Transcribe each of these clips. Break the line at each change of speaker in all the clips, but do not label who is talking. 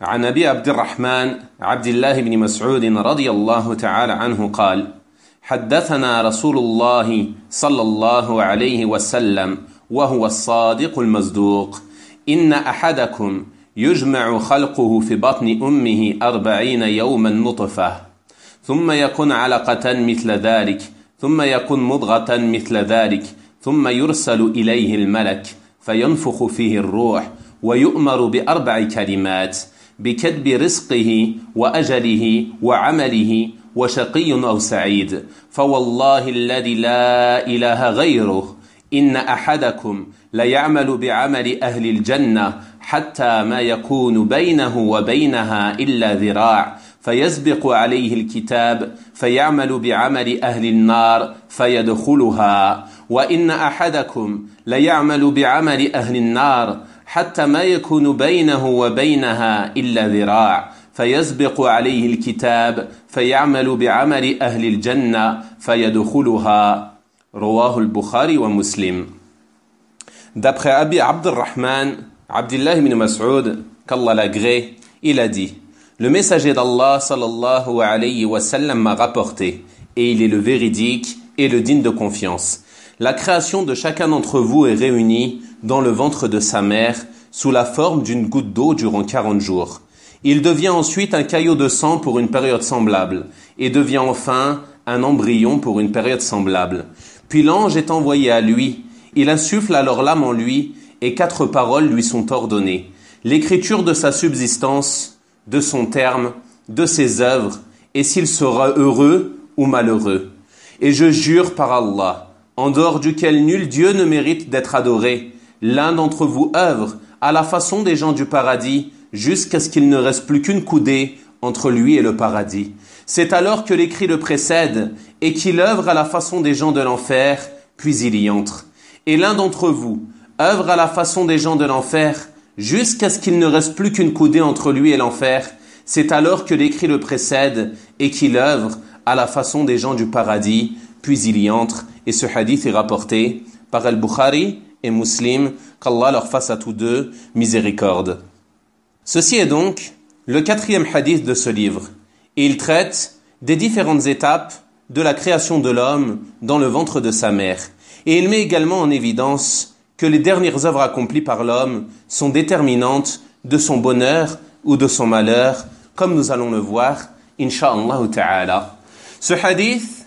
عن أبي عبد الرحمن عبد الله بن مسعود رضي الله تعالى عنه قال حدثنا رسول الله صلى الله عليه وسلم وهو الصادق المصدوق. إن أحدكم يجمع خلقه في بطن أمه أربعين يوما نطفة ثم يكون علقة مثل ذلك ثم يكون مضغة مثل ذلك ثم يرسل إليه الملك فينفخ فيه الروح ويؤمر بأربع كلمات بكتب رزقه وأجله وعمله وشقي أو سعيد. فوالله الذي لا إله غيره إن أحدكم ليعمل بعمل أهل الجنة حتى ما يكون بينه وبينها إلا ذراع فيسبق عليه الكتاب فيعمل بعمل أهل النار فيدخلها. وإن أحدكم ليعمل بعمل أهل النار حتى ما يكون بينه وبينها إلا ذراع فيسبق عليه الكتاب فيعمل بعمل أهل الجنة فيدخلها رواه البخاري ومسلم D'après Abi Abdurrahman, Abdullah ibn Mas'ud, qu'Allah l'agrée, il a dit Le messager d'Allah sallallahu alayhi wa sallam m'a rapporté, et il est le véridique et le digne de confiance. La création de chacun d'entre vous est réunie dans le ventre de sa mère sous la forme d'une goutte d'eau durant 40 jours. Il devient ensuite un caillot de sang pour une période semblable et devient enfin un embryon pour une période semblable. Puis l'ange est envoyé à lui. Il insuffle alors l'âme en lui et quatre paroles lui sont ordonnées. L'écriture de sa subsistance, de son terme, de ses œuvres et s'il sera heureux ou malheureux. Et je jure par Allah, en dehors duquel nul Dieu ne mérite d'être adoré, l'un d'entre vous œuvre à la façon des gens du paradis jusqu'à ce qu'il ne reste plus qu'une coudée entre lui et le paradis. C'est alors que l'écrit le précède et qu'il œuvre à la façon des gens de l'enfer, puis il y entre. Et l'un d'entre vous œuvre à la façon des gens de l'enfer jusqu'à ce qu'il ne reste plus qu'une coudée entre lui et l'enfer. C'est alors que l'écrit le précède et qu'il œuvre à la façon des gens du paradis, puis il y entre. Et ce hadith est rapporté par Al-Bukhari et Muslim, qu'Allah leur fasse à tous deux miséricorde. Ceci est donc le quatrième hadith de ce livre, et il traite des différentes étapes de la création de l'homme dans le ventre de sa mère. Et il met également en évidence que les dernières œuvres accomplies par l'homme sont déterminantes de son bonheur ou de son malheur, comme nous allons le voir, inshallah ta'ala. Ce hadith,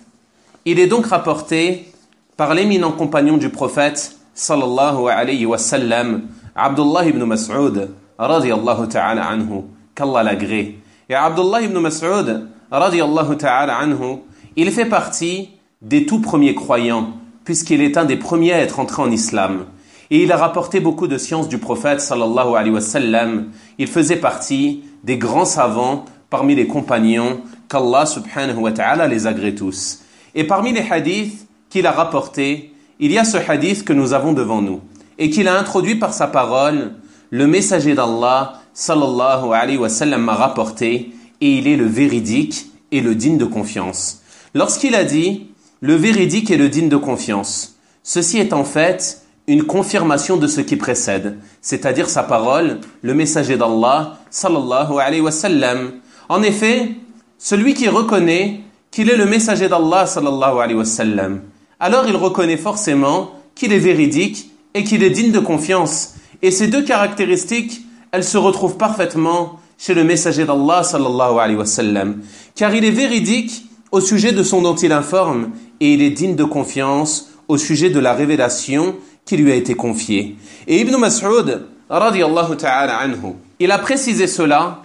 il est donc rapporté par l'éminent compagnon du prophète, sallallahu alayhi wa sallam, Abdullah ibn Mas'ud, radiallahu ta'ala anhu, qu'Allah. Et Abdullah ibn Mas'ud, radiallahu ta'ala anhu, il fait partie des tout premiers croyants, puisqu'il est un des premiers à être entré en islam. Et il a rapporté beaucoup de sciences du prophète, sallallahu alayhi wa sallam. Il faisait partie des grands savants parmi les compagnons qu'Allah subhanahu wa ta'ala les agrée tous. Et parmi les hadiths qu'il a rapportés, il y a ce hadith que nous avons devant nous et qu'il a introduit par sa parole, le messager d'Allah sallallahu alayhi wa sallam m'a rapporté et il est le véridique et le digne de confiance. Lorsqu'il a dit le véridique et le digne de confiance, ceci est en fait une confirmation de ce qui précède, c'est-à-dire sa parole, le messager d'Allah sallallahu alayhi wa sallam. En effet, celui qui reconnaît qu'il est le messager d'Allah sallallahu alayhi wa sallam, alors il reconnaît forcément qu'il est véridique et qu'il est digne de confiance. Et ces deux caractéristiques, elles se retrouvent parfaitement chez le messager d'Allah sallallahu alayhi wa sallam. Car il est véridique au sujet de son dont il informe et il est digne de confiance au sujet de la révélation qui lui a été confiée. Et Ibn Mas'ud, radiallahu ta'ala anhu, il a précisé cela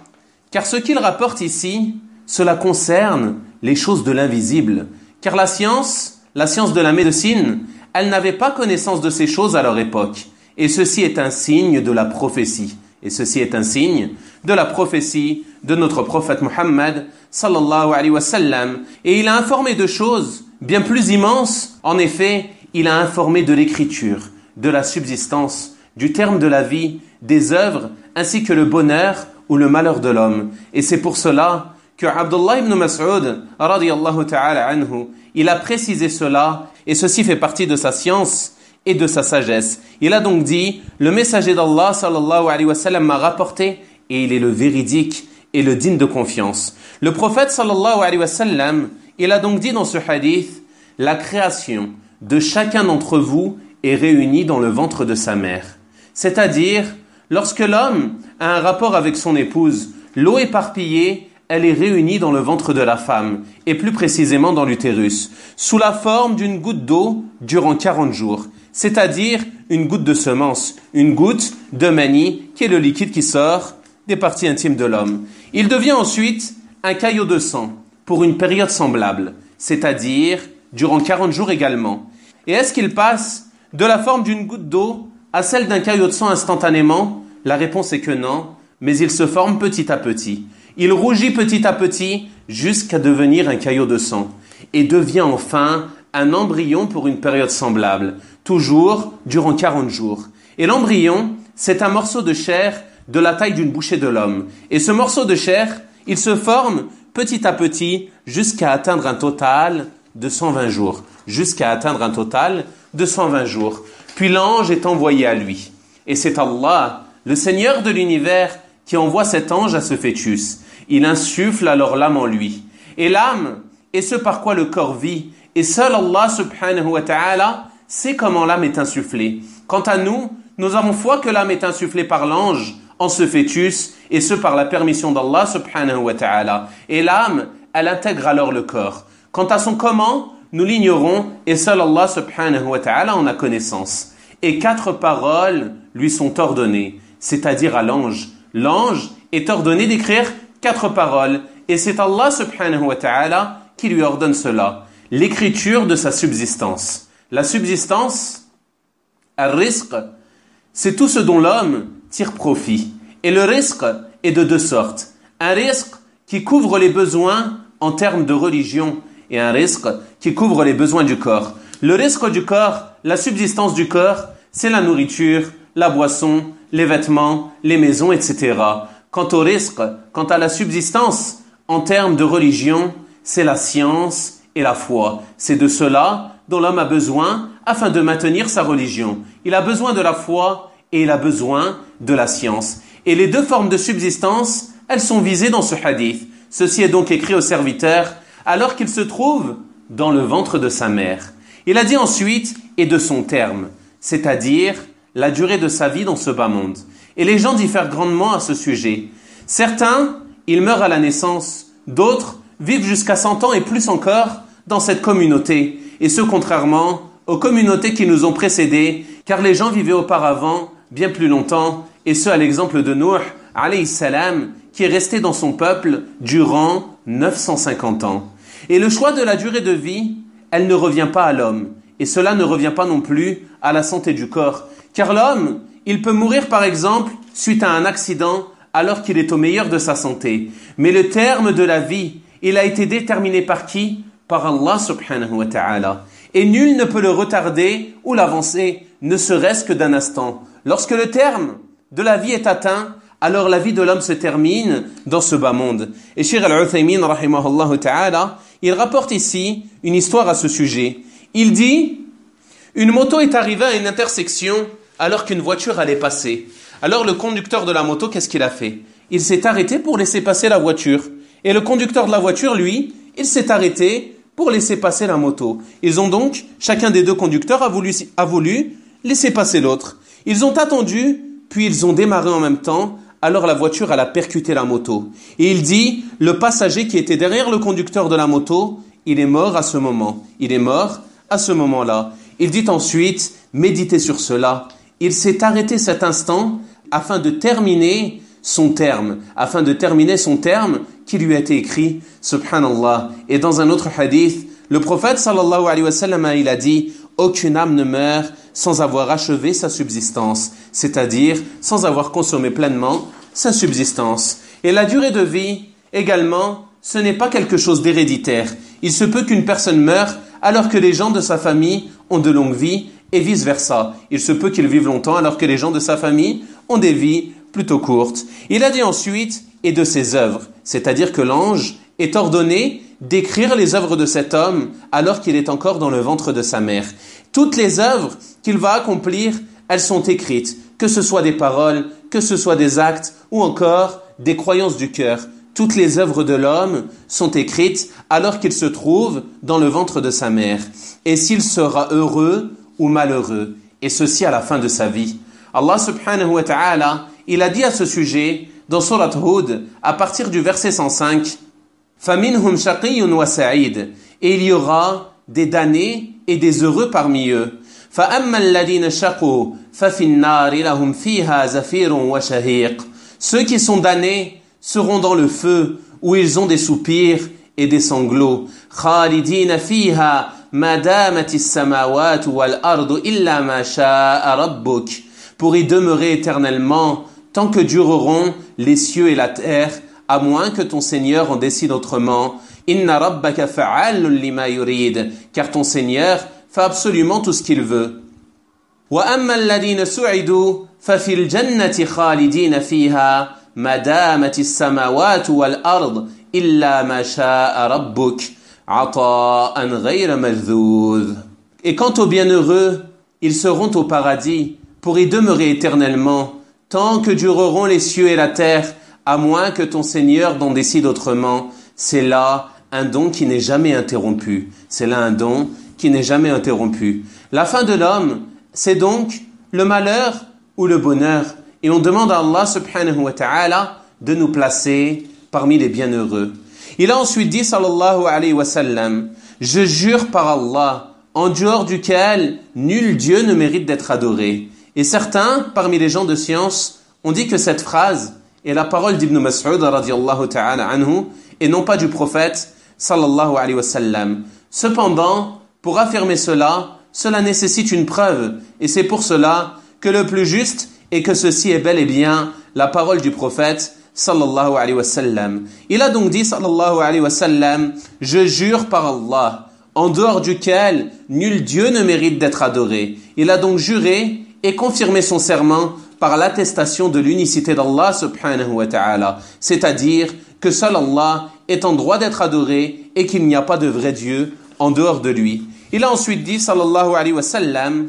car ce qu'il rapporte ici, cela concerne les choses de l'invisible. Car la science, la science de la médecine, elle n'avait pas connaissance de ces choses à leur époque. Et ceci est un signe de la prophétie. Et ceci est un signe de la prophétie de notre prophète Muhammad sallallahu alayhi wa sallam. Et il a informé de choses bien plus immenses. En effet, il a informé de l'écriture, de la subsistance, du terme de la vie, des œuvres, ainsi que le bonheur ou le malheur de l'homme. Et c'est pour cela que Abdullah ibn Mas'ud, radiallahu ta'ala anhu, il a précisé cela, et ceci fait partie de sa science et de sa sagesse. Il a donc dit, le messager d'Allah sallallahu alayhi wa sallam m'a rapporté, et il est le véridique et le digne de confiance. Le prophète sallallahu alayhi wa sallam, il a donc dit dans ce hadith, la création de chacun d'entre vous est réunie dans le ventre de sa mère. C'est-à-dire, lorsque l'homme a un rapport avec son épouse, l'eau éparpillée, elle est réunie dans le ventre de la femme, et plus précisément dans l'utérus, sous la forme d'une goutte d'eau durant 40 jours, c'est-à-dire une goutte de semence, une goutte de manie, qui est le liquide qui sort des parties intimes de l'homme. Il devient ensuite un caillot de sang, pour une période semblable, c'est-à-dire durant 40 jours également. Et est-ce qu'il passe de la forme d'une goutte d'eau à celle d'un caillot de sang instantanément? La réponse est que non, mais il se forme petit à petit. Il rougit petit à petit jusqu'à devenir un caillot de sang et devient enfin un embryon pour une période semblable, toujours durant 40 jours. Et l'embryon, c'est un morceau de chair de la taille d'une bouchée de l'homme. Et ce morceau de chair, il se forme petit à petit jusqu'à atteindre un total de 120 jours. Jusqu'à atteindre un total de 120 jours. Puis l'ange est envoyé à lui. Et c'est Allah, le Seigneur de l'univers, qui envoie cet ange à ce fœtus. Il insuffle alors l'âme en lui. Et l'âme est ce par quoi le corps vit. Et seul Allah subhanahu wa ta'ala sait comment l'âme est insufflée. Quant à nous, nous avons foi que l'âme est insufflée par l'ange en ce fœtus, et ce par la permission d'Allah subhanahu wa ta'ala. Et l'âme, elle intègre alors le corps. Quant à son comment, nous l'ignorons, et seul Allah subhanahu wa ta'ala en a connaissance. Et quatre paroles lui sont ordonnées, c'est-à-dire à l'ange. L'ange est ordonné d'écrire quatre paroles, et c'est Allah subhanahu wa ta'ala qui lui ordonne cela. L'écriture de sa subsistance. La subsistance, al-risq, c'est tout ce dont l'homme tire profit. Et le risque est de deux sortes. Un risque qui couvre les besoins en termes de religion et un risque qui couvre les besoins du corps. Le risque du corps, la subsistance du corps, c'est la nourriture, la boisson, les vêtements, les maisons, etc. Quant au risque, quant à la subsistance, en termes de religion, c'est la science et la foi. C'est de cela dont l'homme a besoin afin de maintenir sa religion. Il a besoin de la foi et il a besoin de la science. Et les deux formes de subsistance, elles sont visées dans ce hadith. Ceci est donc écrit au serviteur alors qu'il se trouve dans le ventre de sa mère. Il a dit ensuite et de son terme, c'est-à-dire la durée de sa vie dans ce bas monde. Et les gens diffèrent grandement à ce sujet. Certains, ils meurent à la naissance, d'autres vivent jusqu'à 100 ans et plus encore dans cette communauté, et ce contrairement aux communautés qui nous ont précédés, car les gens vivaient auparavant bien plus longtemps, et ce à l'exemple de Nuh, alayhi salam, qui est resté dans son peuple durant 950 ans. Et le choix de la durée de vie, elle ne revient pas à l'homme, et cela ne revient pas non plus à la santé du corps, car l'homme, il peut mourir par exemple suite à un accident alors qu'il est au meilleur de sa santé. Mais le terme de la vie, il a été déterminé par qui? Par Allah subhanahu wa ta'ala. Et nul ne peut le retarder ou l'avancer, ne serait-ce que d'un instant. Lorsque le terme de la vie est atteint, alors la vie de l'homme se termine dans ce bas monde. Et Shir al-Uthaymin, ta'ala, il rapporte ici une histoire à ce sujet. Il dit, une moto est arrivée à une intersection alors qu'une voiture allait passer. Alors le conducteur de la moto, qu'est-ce qu'il a fait? Il s'est arrêté pour laisser passer la voiture. Et le conducteur de la voiture, lui, il s'est arrêté pour laisser passer la moto. Ils ont donc, chacun des deux conducteurs a voulu, a voulu laisser passer l'autre. Ils ont attendu, puis ils ont démarré en même temps, alors la voiture elle a percuté la moto. Et il dit, le passager qui était derrière le conducteur de la moto, il est mort à ce moment. Il est mort à ce moment-là. Il dit ensuite, méditez sur cela. Il s'est arrêté cet instant afin de terminer son terme, afin de terminer son terme qui lui a été écrit, subhanallah. Et dans un autre hadith, le prophète sallallahu alayhi wa sallam, il a dit, aucune âme ne meurt sans avoir achevé sa subsistance, c'est-à-dire sans avoir consommé pleinement sa subsistance. Et la durée de vie, également, ce n'est pas quelque chose d'héréditaire. Il se peut qu'une personne meure alors que les gens de sa famille ont de longues vies et vice-versa. Il se peut qu'il vive longtemps alors que les gens de sa famille ont des vies plutôt courtes. Il a dit ensuite, et de ses œuvres, c'est-à-dire que l'ange est ordonné d'écrire les œuvres de cet homme alors qu'il est encore dans le ventre de sa mère. Toutes les œuvres qu'il va accomplir, elles sont écrites, que ce soit des paroles, que ce soit des actes ou encore des croyances du cœur. Toutes les œuvres de l'homme sont écrites alors qu'il se trouve dans le ventre de sa mère. Et s'il sera heureux ou malheureux, et ceci à la fin de sa vie. Allah subhanahu wa ta'ala, il a dit à ce sujet dans Surat Hud, à partir du verset 105, فَمِنْهُمْ شَقِيٌّ وَسَعِيدٌ Et il y aura des damnés et des heureux parmi eux. فَأَمَّا الَّذِينَ شَقُوا فَفِي النَّارِ لَهُمْ فِيهَا زَفِيرٌ وَشَهِيقٌ Ceux qui sont damnés seront dans le feu où ils ont des soupirs et des sanglots. خَالِدِينَ فِيهَا مَا دَامَتِ السَّمَاوَاتُ وَالْأَرْضُ إِلَّا مَا شَاءَ رَبُّكَ Pour y demeurer éternellement tant que dureront les cieux et la terre à moins que ton Seigneur en décide autrement. Inna rabbaka lima yurid, car ton Seigneur fait absolument tout ce qu'il veut. Wa amma alladhina su'idu fa fil jannati khalidina fiha ma damat as-samawati wal ard illa et quant aux bienheureux, ils seront au paradis pour y demeurer éternellement tant que dureront les cieux et la terre à moins que ton Seigneur n'en décide autrement. C'est là un don qui n'est jamais interrompu. C'est là un don qui n'est jamais interrompu. La fin de l'homme, c'est donc le malheur ou le bonheur. Et on demande à Allah subhanahu wa ta'ala de nous placer parmi les bienheureux. Il a ensuite dit, sallallahu alayhi wa sallam, je jure par Allah, en dehors duquel nul Dieu ne mérite d'être adoré. Et certains, parmi les gens de science, ont dit que cette phrase, et la parole d'Ibn Mas'ud radiallahu ta'ala anhu et non pas du prophète sallallahu alayhi wa sallam. Cependant, pour affirmer cela, cela nécessite une preuve et c'est pour cela que le plus juste est que ceci est bel et bien la parole du prophète sallallahu alayhi wa sallam. Il a donc dit sallallahu alayhi wa sallam, je jure par Allah, en dehors duquel nul Dieu ne mérite d'être adoré. Il a donc juré et confirmé son serment par l'attestation de l'unicité d'Allah subhanahu wa ta'ala, c'est-à-dire que seul Allah est en droit d'être adoré et qu'il n'y a pas de vrai Dieu en dehors de lui. Il a ensuite dit, sallallahu alayhi wa sallam,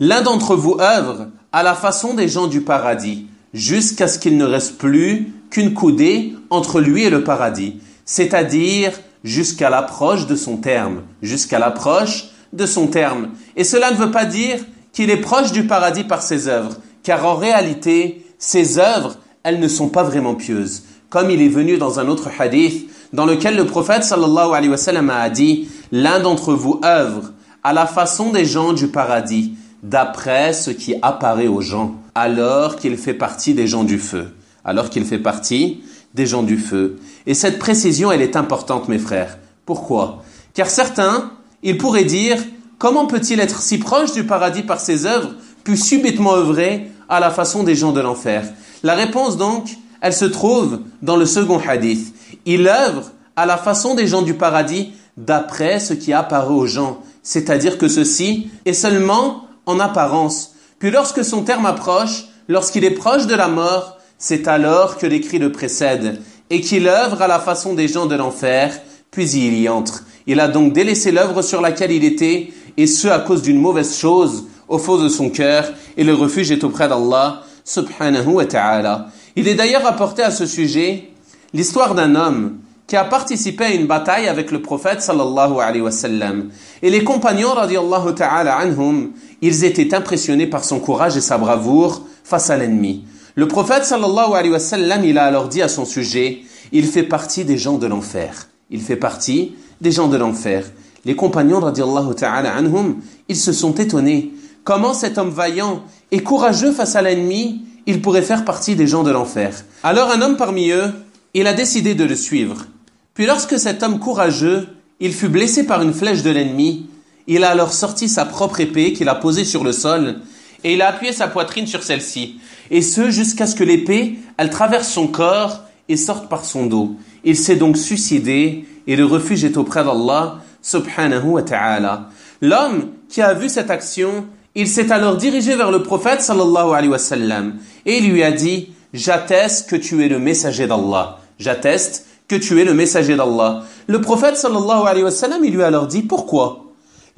l'un d'entre vous œuvre à la façon des gens du paradis, jusqu'à ce qu'il ne reste plus qu'une coudée entre lui et le paradis, c'est-à-dire jusqu'à l'approche de son terme, jusqu'à l'approche de son terme. Et cela ne veut pas dire qu'il est proche du paradis par ses œuvres, car en réalité, ses œuvres, elles ne sont pas vraiment pieuses. Comme il est venu dans un autre hadith, dans lequel le prophète sallallahu alayhi wa sallam a dit, l'un d'entre vous œuvre à la façon des gens du paradis, d'après ce qui apparaît aux gens, alors qu'il fait partie des gens du feu. Alors qu'il fait partie des gens du feu. Et cette précision, elle est importante, mes frères. Pourquoi? Car certains, ils pourraient dire, Comment peut-il être si proche du paradis par ses œuvres, puis subitement œuvrer à la façon des gens de l'enfer? La réponse donc, elle se trouve dans le second hadith. Il œuvre à la façon des gens du paradis d'après ce qui apparaît aux gens, c'est-à-dire que ceci est seulement en apparence. Puis lorsque son terme approche, lorsqu'il est proche de la mort, c'est alors que l'écrit le précède, et qu'il œuvre à la façon des gens de l'enfer, puis il y entre. Il a donc délaissé l'œuvre sur laquelle il était et ce à cause d'une mauvaise chose au fond de son cœur, et le refuge est auprès d'Allah subhanahu wa ta'ala. Il est d'ailleurs rapporté à ce sujet l'histoire d'un homme qui a participé à une bataille avec le prophète sallallahu alayhi wa sallam. Et les compagnons radiallahu ta'ala anhum, ils étaient impressionnés par son courage et sa bravoure face à l'ennemi. Le prophète sallallahu alayhi wa sallam, il a alors dit à son sujet, il fait partie des gens de l'enfer. Il fait partie des gens de l'enfer les compagnons radiallahu ta'ala anhum, ils se sont étonnés. Comment cet homme vaillant et courageux face à l'ennemi, il pourrait faire partie des gens de l'enfer? Alors un homme parmi eux, il a décidé de le suivre. Puis lorsque cet homme courageux, il fut blessé par une flèche de l'ennemi, il a alors sorti sa propre épée qu'il a posée sur le sol et il a appuyé sa poitrine sur celle-ci. Et ce, jusqu'à ce que l'épée, elle traverse son corps et sorte par son dos. Il s'est donc suicidé et le refuge est auprès d'Allah subhanahu wa ta'ala. L'homme qui a vu cette action, il s'est alors dirigé vers le prophète sallallahu alayhi wa sallam et il lui a dit, j'atteste que tu es le messager d'Allah. J'atteste que tu es le messager d'Allah. Le prophète sallallahu alayhi wa sallam, il lui a alors dit, pourquoi?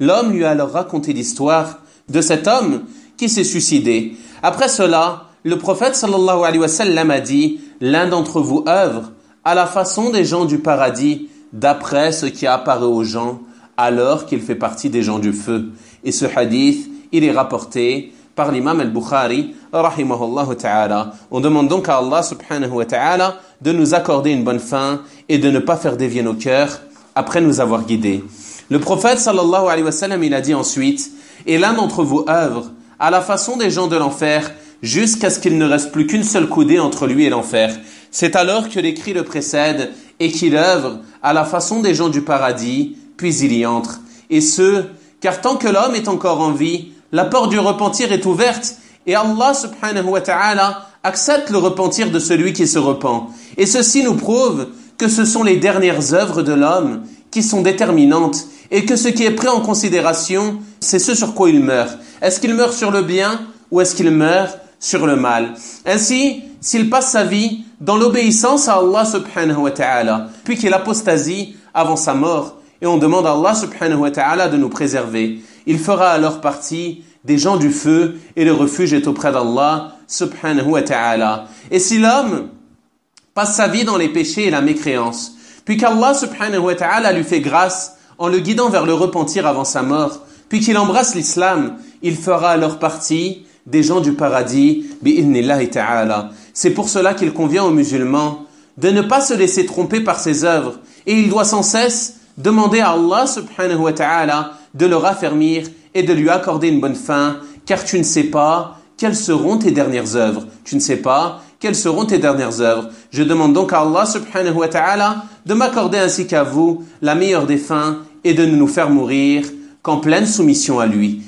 L'homme lui a alors raconté l'histoire de cet homme qui s'est suicidé. Après cela, le prophète sallallahu alayhi wa sallam a dit, l'un d'entre vous œuvre à la façon des gens du paradis, d'après ce qui apparaît aux gens, alors qu'il fait partie des gens du feu. Et ce hadith, il est rapporté par l'imam al-Bukhari, rahimahullah ta'ala. On demande donc à Allah subhanahu wa ta'ala de nous accorder une bonne fin et de ne pas faire dévier nos cœurs après nous avoir guidés. Le prophète sallallahu alayhi wa sallam, il a dit ensuite, et l'un d'entre vous œuvre à la façon des gens de l'enfer, jusqu'à ce qu'il ne reste plus qu'une seule coudée entre lui et l'enfer. C'est alors que l'écrit le précède et qu'il œuvre à la façon des gens du paradis, puis il y entre. Et ce, car tant que l'homme est encore en vie, la porte du repentir est ouverte et Allah subhanahu wa ta'ala accepte le repentir de celui qui se repent. Et ceci nous prouve que ce sont les dernières œuvres de l'homme qui sont déterminantes et que ce qui est pris en considération, c'est ce sur quoi il meurt. Est-ce qu'il meurt sur le bien ou est-ce qu'il meurt sur le mal? Ainsi, s'il passe sa vie dans l'obéissance à Allah subhanahu wa ta'ala, puis qu'il apostasie avant sa mort, et on demande à Allah subhanahu wa ta'ala de nous préserver, il fera alors partie des gens du feu et le refuge est auprès d'Allah subhanahu wa ta'ala. Et si l'homme passe sa vie dans les péchés et la mécréance, puis qu'Allah subhanahu wa ta'ala lui fait grâce en le guidant vers le repentir avant sa mort, puis qu'il embrasse l'islam, il fera alors partie des gens du paradis, ta'ala. C'est pour cela qu'il convient aux musulmans de ne pas se laisser tromper par ses œuvres, et il doit sans cesse demander à Allah subhanahu wa ta'ala de le raffermir et de lui accorder une bonne fin, car tu ne sais pas quelles seront tes dernières œuvres. Tu ne sais pas quelles seront tes dernières œuvres. Je demande donc à Allah subhanahu wa ta'ala de m'accorder ainsi qu'à vous la meilleure des fins et de nous faire mourir qu'en pleine soumission à lui.